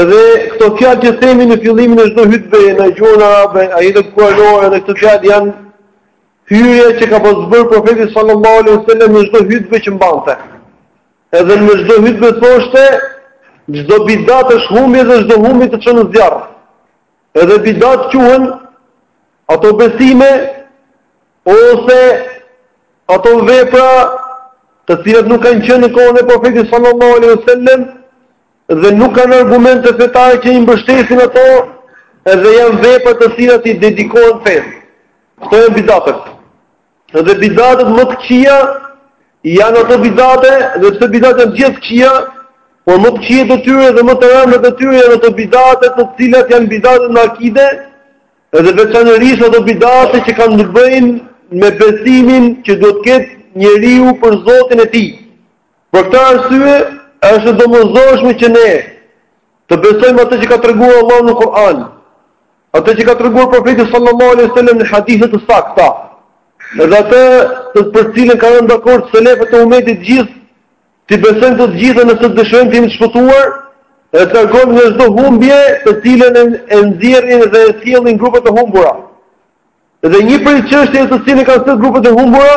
Edhe këto fjalë që themi në fillimin e çdo hutbe në gjuhën arabe, e i dëgjuam edhe këto fjalë janë hyrje që ka pas bërë profeti sallallahu alaihi wasallam në çdo hutbe që mbante. Edhe në çdo hutbe thoshte çdo bidat është humbje dhe çdo humbje të çon në zjarr. Edhe bidat quhen ato besime ose ato vepra të cilat nuk kanë qenë në kohën e profetit sallallahu alaihi wasallam dhe nuk kanë argumente fetare që i mbështesin ato, edhe janë vepra të cilat i dedikohen fesë. Këto janë bidatet. Edhe bidatet më të këqija janë ato bidate, edhe pse bidatet janë të gjitha të këqija, por më të këqijat e tyre dhe më të rëndat e tyre janë ato bidate të cilat janë bidate në akide, edhe veçanërisht ato bidate që kanë të bëjnë me besimin që duhet të ketë njeriu për Zotin e tij. Për këtë arsye, është e domosdoshme që ne të besojmë atë që ka treguar Allahu në Kur'an, atë që ka treguar profeti sallallahu alaihi wasallam në hadithe të sakta, dhe atë të për cilën kanë rënë dakord selefët e umetit të gjithë, t'i besojmë të gjitha nëse dëshirojmë të jemi të shpëtuar, e të largojmë çdo humbje të cilën e nxjerrin dhe e sjellin grupet e humbura. Dhe një prej çështjeve të cilën kanë sjellë grupet e humbura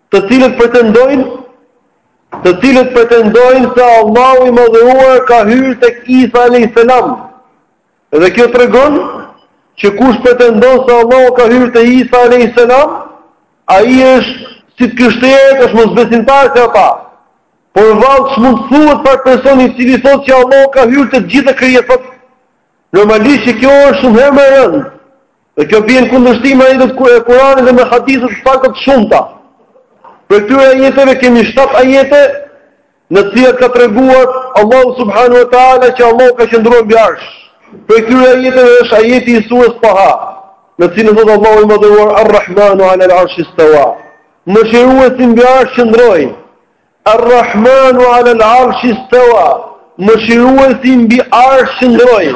të cilët pretendojnë të cilët pretendojnë se Allahu i Madhëruar ka hyrë tek Isa alayhis salam. Dhe kjo tregon që kush pretendon se Allahu ka hyrë te Isa alayhis salam, ai është si të krishterët, është mosbesimtar si ata. Por vallë ç'mund të thuhet për personin i cili thotë që Allahu ka hyrë te të gjitha krijesat. Normalisht që kjo është shumë herë më e rëndë. Dhe kjo vjen në kundërshtim me ajetet e Kuranit dhe me hadithet e sakta të shumta. Prej këtyre ajeteve kemi 7 ajete në të cilat ka treguar Allahu subhanahu wa taala që Allahu ka qëndruar mbi arsh. Prej këtyre ajeteve është ajeti i sures Taha, në të cilin thotë Allahu i madhëruar Ar-Rahmanu 'ala al-'arshi istawa. Mëshiruesi mbi arsh qëndroi. Ar-Rahmanu 'ala al-'arshi istawa. Mëshiruesi mbi arsh qëndroi.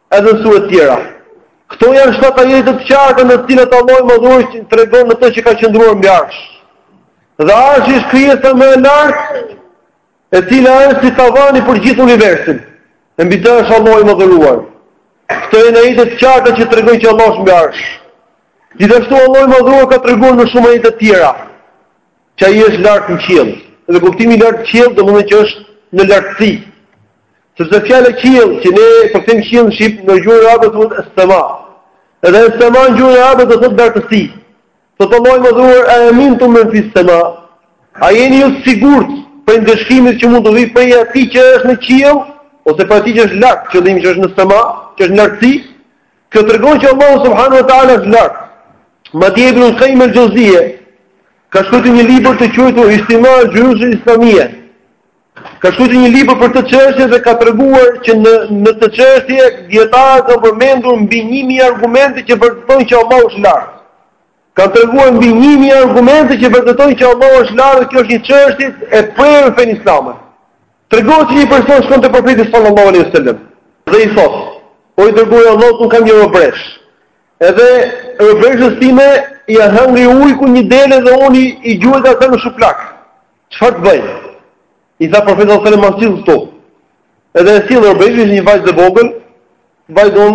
Edhe në sure të tjera. Këto janë shtatë ajete të qarta në të cilat Allahu i madhëruar tregon në to që ka qëndruar mbi arsh. Dhe arshi është krijesa më e lartë e cila është si tavani për gjithë universin. E mbi të është Allahu i madhëruar. Këto janë ajete të qarta që tregojnë që Allahu është mbi arsh. Gjithashtu Allahu i madhëruar ka treguar në shumë ajete të tjera Që ai është lart në qiell. Dhe kuptimi i lart në qiell domethënë që është në lartësi. Sepse fjala qiell që ne e përkthejmë qiell në shqip në gjuhën arabe thotë es-sema. Edhe es-sema në gjuhën arabe do thotë lartësi. Thotë Allahu i madhëruar e emintum men fi es-sema. A jeni ju të sigurt prej ndëshkimit që mund t'ju vijë prej atij që është në qiell ose prej atij që është lart, qëllimi që është në es-sema, që është në lartësi? Kjo tregon që Allahu subhanahu wa taala është lart. Madje Ibn al-Qayyim al-Jawziyya ka shkruar një libër të quajtur Ijtima al-Juyush al-Islamiyya. Ka shkruar një libër për këtë çështje dhe ka treguar që në në këtë çështje dietarët kanë përmendur mbi 1000 argumente që vërtetojnë që Allahu është lart. Kanë treguar mbi një mijë argumente që vërtetojnë që Allahu është lart dhe kjo është një çështje e prerë në fenë islame. Tregohet se një person shkon te profeti sallallahu alaihi wasallam dhe i thotë: "O i dërguar i Allahut, unë kam një robëreshë. Edhe robëreshës time ia hëngri ujku një dele dhe unë i gjuajta asaj me shuplakë. Çfarë të bëj?" I tha profeti sallallahu alajhi wasallam ma sill këtu. Edhe e sjell. Robëresha ishte një vajzë e vogël, vajzë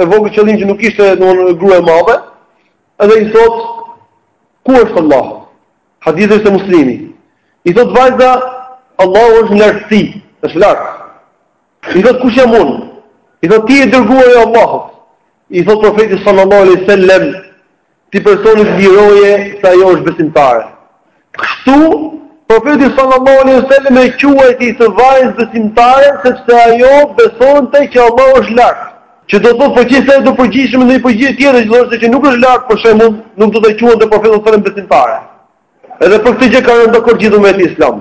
e vogël qëllimi që nuk ishte domthonë grua e madhe. Edhe i thot ku është Allahu? Hadithi është te Muslimi. I thot vajza Allahu është në lartësi, është lart. I thot kush jam unë? I thot ti je i dërguari i Allahut. I thotë profeti sallallahu alaihi wasallam, atij personit liroje se ajo është besimtare. Kështu profeti sallallahu alaihi wasallam e quajti atë vajzë besimtare sepse ajo besonte që Allahu është lart. Që do të thotë po qe se do përgjigjej me ndonjë përgjigje tjetër që thoshte që nuk është lart, për shembull, nuk do ta quante profeti sallallahu alaihi wasallam besimtare. Edhe për këtë gjë ka rënë dakord gjithë umeti islam.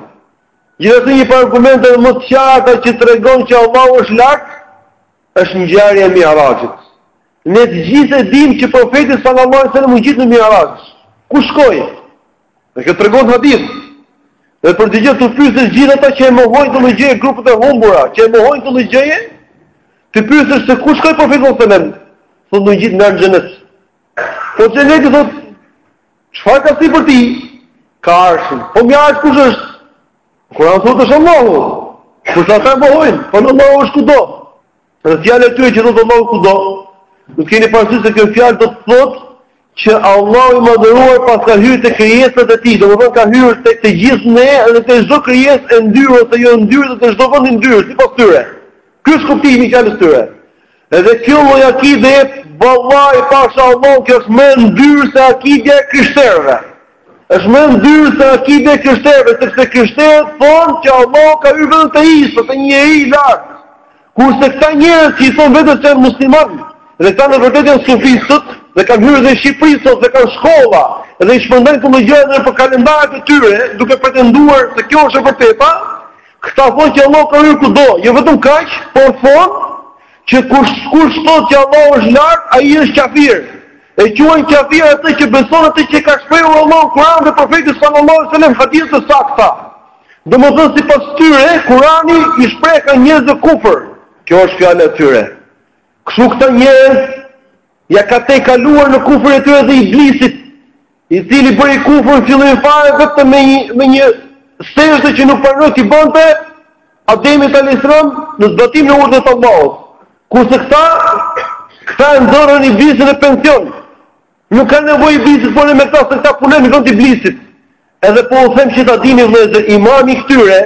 Gjithashtu një argument edhe më i qartë që tregon që Allahu është lart, Është ngjarja e Mi'rajit. Ne të gjithë e dimë që profeti sallallahu alaihi wasallam u ngjit në Mi'raj. Ku shkoi? Dhe kjo tregon hadith. Dhe për këtë gjë t'i pyesësh gjithë ata që e mohojnë këtë gjë, grupet e humbura, që e mohojnë këtë gjë, t'i pyesësh se ku shkoi profeti sallallahu alaihi wasallam? Thotë u ngjit në xhenet. Po xheneti thotë, çfarë ka sipër tij? Ka arshin. Po mbi arsh kush është? Kur'ani thotë është Allahu. Por këta e mohojnë, thonë Allahu është kudo. Dhe fjala e tyre që thotë Allahu kudo, duhet keni parasysh se kjo fjalë do të thotë që Allahu i madhëruar paska hyrë te krijesat e tij, domethënë ka hyrë tek të gjithë ne dhe te çdo krijesë e ndyrë ose jo e ndyrë dhe te çdo vend i ndyrë sipas tyre. Ky është kuptimi i fjalës tyre. Edhe kjo lloj akideje vallai pasha Allahun kjo është më e ndyrë se akidja e krishterëve. Është më e ndyrë se akidja e krishterëve, sepse krishterët thonë që Allahu ka hyrë vetëm te Isa, te një njeri i lartë. Kurse këta njerëz që i thonë vetes se janë muslimanë, dhe ata në të vërtetë janë sufistët, dhe kanë hyrë dhe në Shqipëri sot dhe kanë shkolla, dhe i shpërndajnë këto gjëra nëpër kalendarët e tyre, duke pretenduar se kjo është e vërteta, Këta thonë që Allah ka hyrë kudo, jo vetëm kaq, por thonë që kush thotë që Allah është lart, ai është qafir. E quajnë qafir atë që beson atë që ka shprehur Allahu në Kur'an dhe profeti sallallahu alajhi wasallam në hadithe të sakta. Domethënë sipas tyre, Kur'ani i shprehka njerëzve kufër. Kjo është fjala e tyre. Kështu këta njerëz Ia kanë tejkaluar në kufrin e tyre dhe iblisit, i cili bëri kufër në fillim fare vetëm me një, me një sexhde që nuk pranoi t'i bënte Ademit alejhi selam në zbatim në urdhër të Allahut. Kurse këta, këta e nxorën iblisin në pension. Nuk ka nevojë iblisi të punojë me këta, se këta punojnë në vend të iblisit. Edhe po u them që ta dini vëllezër, imami i këtyre,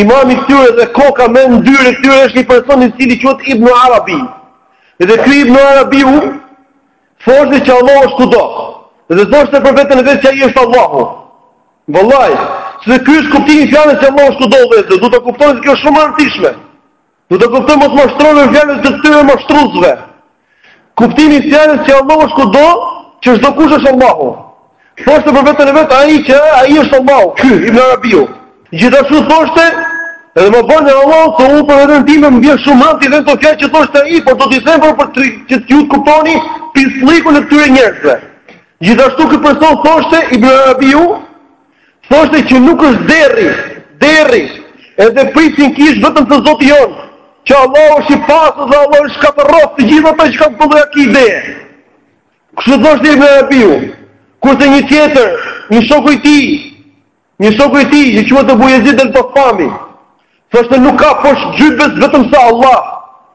imami i këtyre dhe koka më e ndyrë e këtyre është një person i cili quhet Ibn Arabi. Dhe ky Ibn Arabiu thoshte që Allah është kudo. Dhe thoshte për veten e vet që ai është Allahu. Vallai, se ky është kuptimi i fjalës që Allah është kudo vëllezër, du ta kuptoni se kjo është shumë e rëndësishme. Du ta kuptoni mos mashtrojnë fjalët e këtyre mashtruesve. Kuptimi i fjalës që Allahu është kudo, që çdokush është Allahu. Thoshte për veten e vet ai që ai është Allahu, ky Ibn Arabiu. Gjithashtu thoshte Edhe më bën e Allah se unë për veten time më vjen shumë rëndë t'i them këto fjalë që thoshte ai, por do t'i them për për të që ju të kuptoni pislikun e këtyre njerëzve. Gjithashtu ky person thoshte Ibn Arabiu, Thoshte që nuk është derri, derri, edhe prifti në kishë vetëm se zoti jonë, që Allah është i pastër dhe Allahu i shkatërroftë të gjithë ata që kanë këtë lloj akideje. Kështu thoshte Ibn Arabiu, kurse një tjetër, një shoku i tij, një shoku i tij, që quhet Ebu Jezid el Bestami, thoshte nuk ka poshtë xhybes vetëm se Allah,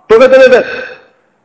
për veten e vet.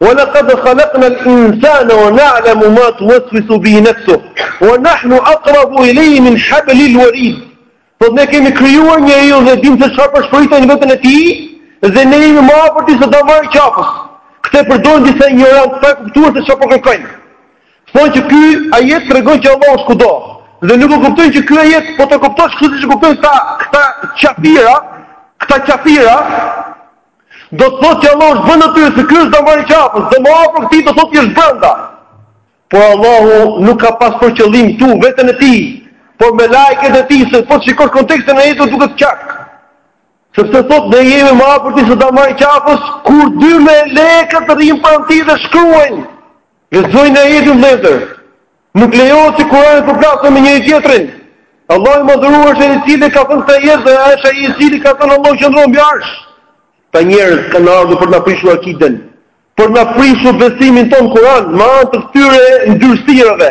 Wa laqad khalaqna al-insana wa na'lamu ma tuwaswisu bihi nafsuhu wa nahnu aqrabu ilayhi min habli al-warid. Thotë ne kemi krijuar njeriun dhe dimë se çfarë pëshpërit në veten e tij dhe ne jemi më afër tij se damari i qafës. Këtë e përdorin disa injorantë pa kuptuar se çfarë po kërkojnë. Thonë që ky ajet tregon që Allahu është kudo dhe nuk e kuptojnë që ky ajet po ta kuptosh kështu siç e kuptojnë ata këta qafira, këta qafira Do të thotë që Allah është brenda tyre se kjo është damari i qafës, dhe më afër këtij do të thotë që është brenda. Por Allahu nuk ka pas për qëllim këtu veten e tij, por melaiket e tij, se po të shikosh kontekstin e ajetit duket qartë. Sepse thotë ne jemi më afër tij se damari i qafës, kur dy melekët rrinë pranë tij dhe shkruajnë. Lexojeni ajetin vëllezër. Nuk lejohet që Kurani të përplaset me njëri tjetrin. Allahu i madhëruar është ai i cili ka thënë këtë ajet dhe është ai i cili ka thënë Allahu qëndron mbi arsh. Këta njerëz kanë ardhur për të na prishur akiden, për të na prishur besimin tonë, Kur'an, me anë të këtyre ndyrësirave,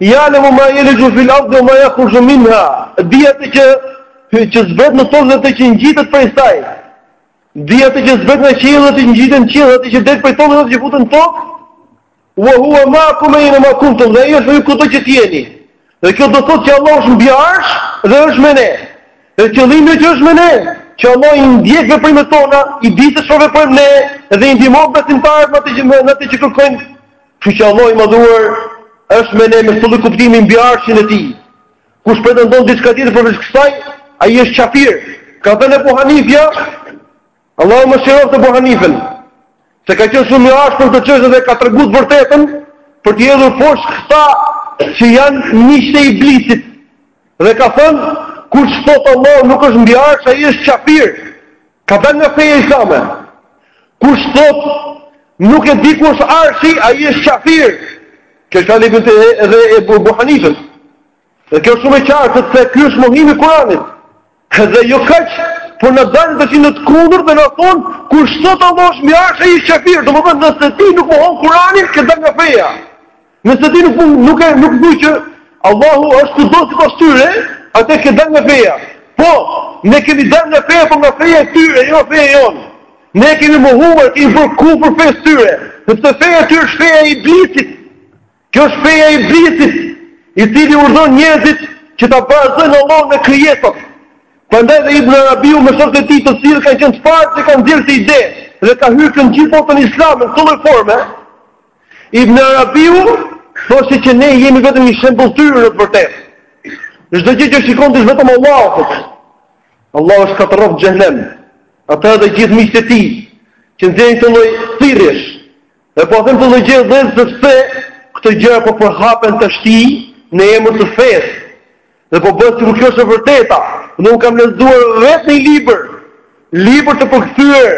Ya'lamu ma yaliju fil ardi wa ma yakhruju minha. Di atë që që zbret në tokë dhe atë që ngjitet prej saj. Di atë që zbret nga qielli dhe atë që ngjitet në qiell, atë që del prej tokës dhe atë që futet në tokë. Wa huwa ma'akum ayna ma kuntum. Dhe ai është me ju kudo që të jeni. Dhe kjo do të thotë që Allah është mbi arsh dhe është me ne. Dhe qëllimi që është me ne, që Allah i ndjek veprimet tona, i di se çfarë veprojmë ne dhe i ndihmon besimtarët në atë që në atë që kërkojnë Kështu që Allahu i Madhëruar është me ne me çdo kuptim mbi arshin e tij. Kush pretendon diçka tjetër përveç kësaj, ai është kafir. Ka thënë Abu Hanifja, Allahu e mëshiroftë Abu Hanifën, se ka qenë shumë i ashpër në këtë çështje dhe ka treguar të vërtetën për t'i hedhur poshtë këta që janë miqtë e iblisit. Dhe ka thënë, kush thotë Allahu nuk është mbi arsh, ai është kafir. Ka dalë nga feja islame. Kush thotë nuk e di ku është arshi, ai është kafir. Kjo është fjalë edhe e Abu Hanifës. Dhe kjo është shumë e qartë se ky është mohimi i Kuranit. Dhe jo kaq, por na dalin këta qenë në të kundërt dhe na thonë kush thotë Allah është mbi arsh, ai është kafir. Domethënë nëse ti nuk mohon Kuranin, ke dalë nga feja. Nëse ti nuk nuk e nuk thua që Allahu është kudo sipas tyre, atëherë ke dalë nga feja. Po, ne kemi dalë nga feja, po nga feja e tyre, jo feja jonë. Ne kemi mohuar kemi bërë kufër fesë tyre. Sepse feja e tyre është feja e iblisit. Kjo është feja e iblisit, i cili urdhëron njerëzit që ta barazojnë Allahun me krijesat. Prandaj dhe Ibn Arabiu me shokët e tij të cilët kanë qenë të parët që kanë nxjerrë këtë ide dhe ka hyrë në gjithë botën islame në këto forme, Ibn Arabiu thoshte që ne jemi vetëm një shëmbëlltyrë në të vërtetë. Çdo gjë që shikon ti është vetëm Allahu. Allahu i shkatërroftë në xhehenem ata dhe gjithë miqtë e tij që nxjerrin këto lloj thirrjesh. E po i them këto lloj gjërash sepse këto gjëra po përhapen tashti në emër të fesë. Dhe po bëhet sikur kjo është e vërteta. Unë u kam lexuar vetë një libër, libër të përkthyer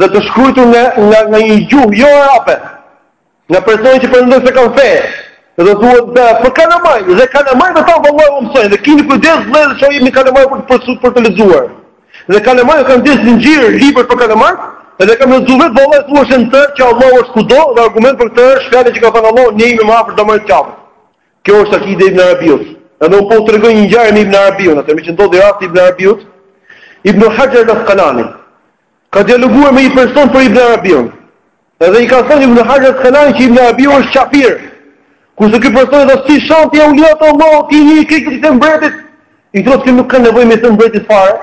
dhe të shkruar nga nga nga një gjuhë jo arabe. Nga persona që pretendojnë se kanë fe. Dhe do thuhet se për kalamaj, dhe kalamaj do ta vallojë unë pse, dhe keni kujdes dhe të shojë me kalamaj për për sut për të lexuar. Dhe kalamaj kanë disa zinxhir libër për kalamaj, dhe kam lexuar vetë vallahi thuhet në të që Allahu është kudo, dhe argumenti për këtë është fjala që ka thënë Allahu, "Ne jemi më afër damarit të qafës." Kjo është akide e Ibn Arabiut. Edhe unë po tregoj një ngjarje me Ibn Arabiun, atëherë meqë ndodhi rasti Ibn Arabiut. Ibn Hajar al-Asqalani ka dialoguar me një person për Ibn Arabiun. Edhe i ka thënë Ibn Hajar al-Asqalani që Ibn Arabiu është qafir. Kurse ky person edhe si i shan ti evliat e Allahut ti një këtë të mbretit, i thotë se nuk ka nevojë me të mbretit fare.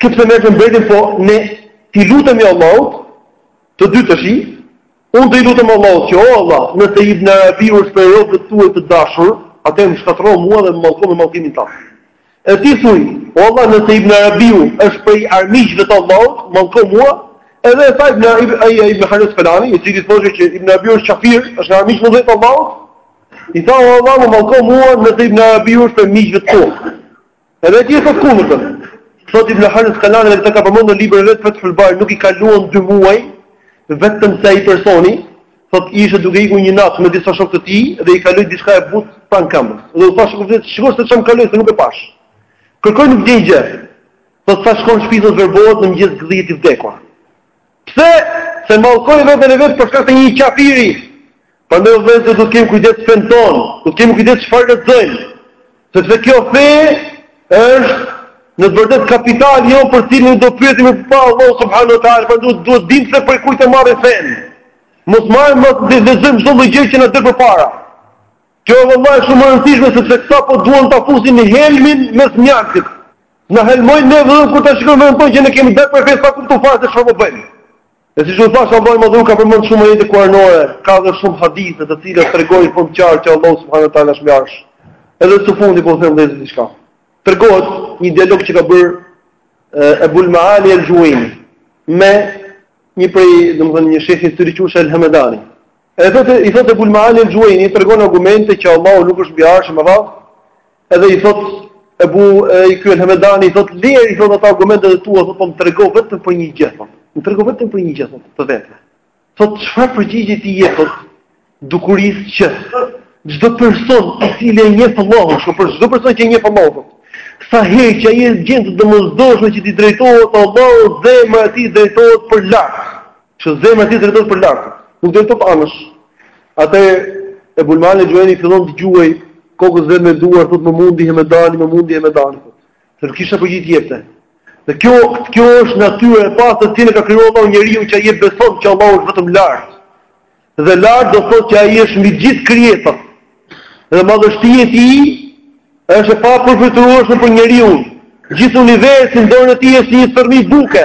Sepse me të mbretit po ne t'i lutemi Allahut të dy të shi, Unë do i lutem Allahut që o Allah, nëse Ibn Arabi është prej robëve të tu të dashur, atëherë më shkatërro mua dhe më mallko me mallkimin tat. E ti thuj, o Allah, nëse Ibn Arabi është prej armiqve të Allahut, më mallko mua, edhe tha Ibn Arabi ai ai Ibn Haxher Askalani, i cili thoshte që Ibn Arabi është qafir, është armik më tha të Allahut, i tha o Allah, më mallko mua nëse Ibn Arabi është prej miqve të tu. Edhe ai tjetri e thot kundërtën. Thot Ibn Hajar Skalani dhe e ka përmendur në librin e vet Fathul Bari, nuk i kaluan 2 muaj vetëm se ai personi thot ishte duke ikur një natë me disa shokë të tij dhe i kaloi diçka e butë pran këmbës. Dhe u tha shokëve shikoni se çam kaloi se nuk e pash. Kërkojnë nuk gjejnë gjë. Thot sa shkon në shtëpi thot verbohet në mëngjes gdhiet i vdekur. Pse? Se mallkoi veten e vet për shkak të një qafiri. Prandaj o vëllezër duhet të kemi kujdes fen ton, duhet të kemi kujdes çfarë lexojmë. Sepse kjo fe është në të vërtetë kapitali jonë për të cilin do pyetemi para Allahut subhanahu wa taala, por duhet duhet dim se prej kujt ta marrim fen. Mos marrim mos lexojmë çdo gjë që na del përpara. Kjo është vëllai shumë e rëndësishme sepse këta po duan ta fusin helmin me mjaltë. Na helmojnë ne vetëm kur ta shikojmë veten tonë që ne kemi dalë prej fesë pa kuptuar fare se çfarë po bëjmë. E siç u thashë Allahu i Madhëruar ka përmendur shumë ajete kuranore, ka dhe shumë hadithe të cilat tregojnë fort qartë që Allahu subhanahu wa taala është mbi arsh. Edhe së fundi po them dhe diçka. Tregohet një dialog që ka bër Ebul Maali el-Juwayni me një prej, domethënë një sheh i cili quhej Al-Hamdani. E thotë i thotë Ebul Maali el Juaini tregon argumente që Allahu nuk është mbi arsh me radhë. Edhe i thotë Ebu i ky el Hamdani i thotë ler i thotë ato argumentet e tua thotë po më trego vetëm për një gjë thotë. Më trego vetëm për një gjë thotë të vetme. Thotë çfarë përgjigje t'i jap thotë dukurisë që çdo person i cili e njeh Allahun, çdo për çdo person që e njeh Allahun. Sa herë që ai e gjen të domosdoshme që t'i drejtohet Allahut zemra e atij drejtohet për lart. Që zemra ti drejtohet për lart. Nuk thotë anësh. Atë e Ebul Meali el Xhuvejni fillon të gjuajë kokës së vet me duar, thotë më mundi Hemedani, më mundi Hemedani. Se s'kishte përgjigje t'i jepte. Dhe kjo, kjo është natyrë e pastër në të cilën ka krijuar Allahu njeriun që ai beson që Allahu është vetëm lart. Dhe lart do thotë që ai është mbi gjithë krijesat. Dhe madhështia e tij është e papërfytyrueshme për njeriun. Gjithë universi në dorën e tij është një thërrmi buke.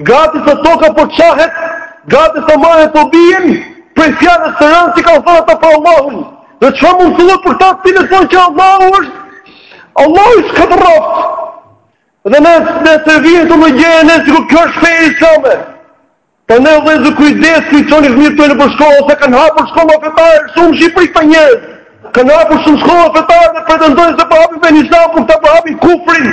Gati sa toka po çahet, gati sa malet po bien, prej fjalës së rëndë që kanë thënë ata për Allahun. Dhe çfarë mund të thuhet për ata të cilët thonë që Allahu është Allahu i shkatërroftë. Dhe neve të vijnë të na gënjejnë ne sikur kjo është fe islame. Prandaj vëllezër kujdes ku i çoni fëmijët në shkollë se kanë hapur shkolla fetare shumë në Shqipëri këta njerëz. Kanë hapur shumë shkolla fetare dhe pretendojnë se po hapin fenë islame, por këta po hapin kufrin.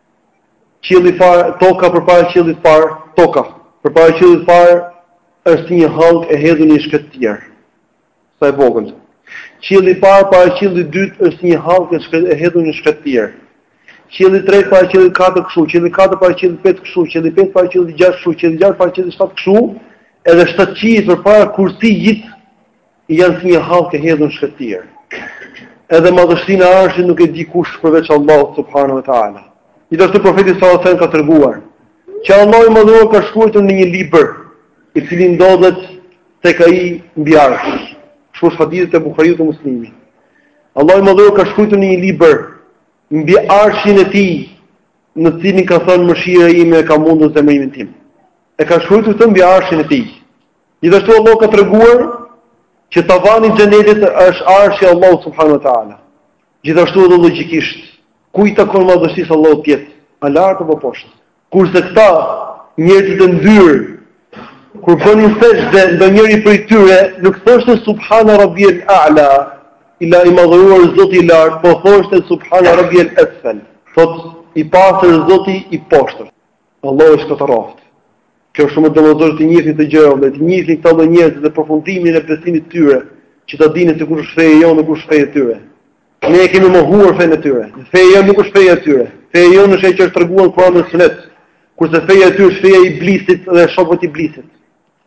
Qielli parë, toka përpara qiellit të parë, toka përpara qiellit të parë është si një hallkë e hedhur në një shkretëtirë. Sa e vogël. Qielli parë para qiellit të dytë është si një hallkë e hedhur në një shkretëtirë. Qielli tretë para qiellit katër kështu, qielli katër para qiellit pesë kështu, qielli pesë para qiellit gjashtë kështu, qielli gjashtë para qiellit shtatë kështu, edhe shtatë qiejt përpara kursij Janë si një hallkë e hedhur në shkretëtirë. Edhe madhështinë e Arshit nuk e di kush përveç Allahut subhanahu wa taala. Gjithashtu profeti sallallahu alajhi wasallam ka treguar që Allahu i madhëruar ka shkruajtur në një libër i cili ndodhet tek ai mbi arsh. Kështu është hadithi te Buhariu dhe Muslimi. Allahu i madhëruar ka shkruajtur në një libër mbi arshin e tij në të cilin ka thënë mëshira ime ka mundur zemërimin tim. E ka shkruajtur këtë mbi arshin e tij. Gjithashtu Allahu ka treguar që tavani i xhenetit është arshi i Allahut subhanahu wa taala. Gjithashtu edhe logjikisht, ku i takon madhështisë së Allahut të jetë, a lart apo poshtë. Kurse këta njerëz të ndyrë kur bënin sexhde ndonjëri prej tyre, nuk thoshte subhana rabbiyal a'la, i i madhëruar Zoti i lartë, po thoshte subhana rabbiyal asfal. Thotë i pastër Zoti i poshtër. Allahu i shkatërroftë. Kjo është shumë e domosdoshme t'i njihni këto gjëra, dhe të njihni këta lloj njerëzish dhe përfundimin e besimit të tyre, që ta dini se kush është feja jonë dhe kush është feja e tyre. Ne e kemi mohuar fenë e tyre. Feja jonë nuk është feja e tyre. Feja jonë është ajo që është treguar në Kur'an dhe Sunet, kurse feja e tyre është feja e iblisit dhe e shokëve të iblisit.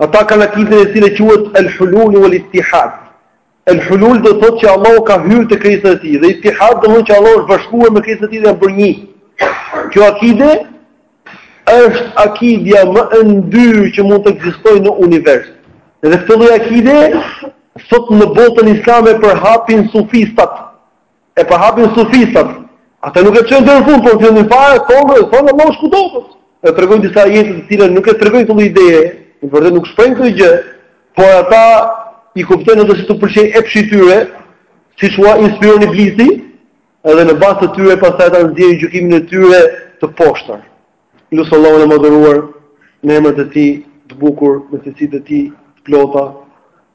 Ata kanë akiden e cila quhet al-hulul wal-ittihad. El hulul do të thotë që Allahu ka hyrë te krijesat e tij dhe ittihad do të thotë që Allahu është bashkuar me krijesat e tij dhe janë bërë një. Kjo akide është akidja më e ndyrë që mund të ekzistojë në univers. Dhe këtë lloj akide sot në botën islame e përhapin sufistët. Hapin e parë sufistat. Ata nuk e çojnë deri në fund, por fillimin fare thonë, thonë Allah është kudo. E tregojnë disa ajete të cilat nuk e tregojnë këtë ide, në të vërtetë nuk shprehin këtë gjë, por ata i kuptojnë siç i pëlqen epshit tyre, siç ua inspiron iblisi, edhe në bazë të tyre pastaj ata nxjerrin gjykimin e tyre të poshtër. Lus Allahun e madhëruar me emrat e tij të bukur, me cilësitë e tij të plota,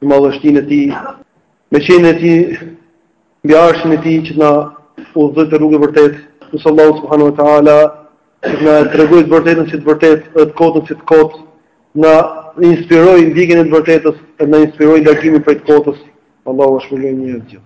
me madhështinë e tij, me qenien e tij mbi arshin e tij që të na udhëzojë në rrugë të vërtetë, lus Allahun subhanehu ue ta'ala, që të na tregojë të vërtetën si të vërtetë, dhe të kotën si të kotë, na inspirojë ndjekjen e të vërtetës, e na inspirojë largimin prej të kotës, Allahu ua shpërbleftë të gjithëve.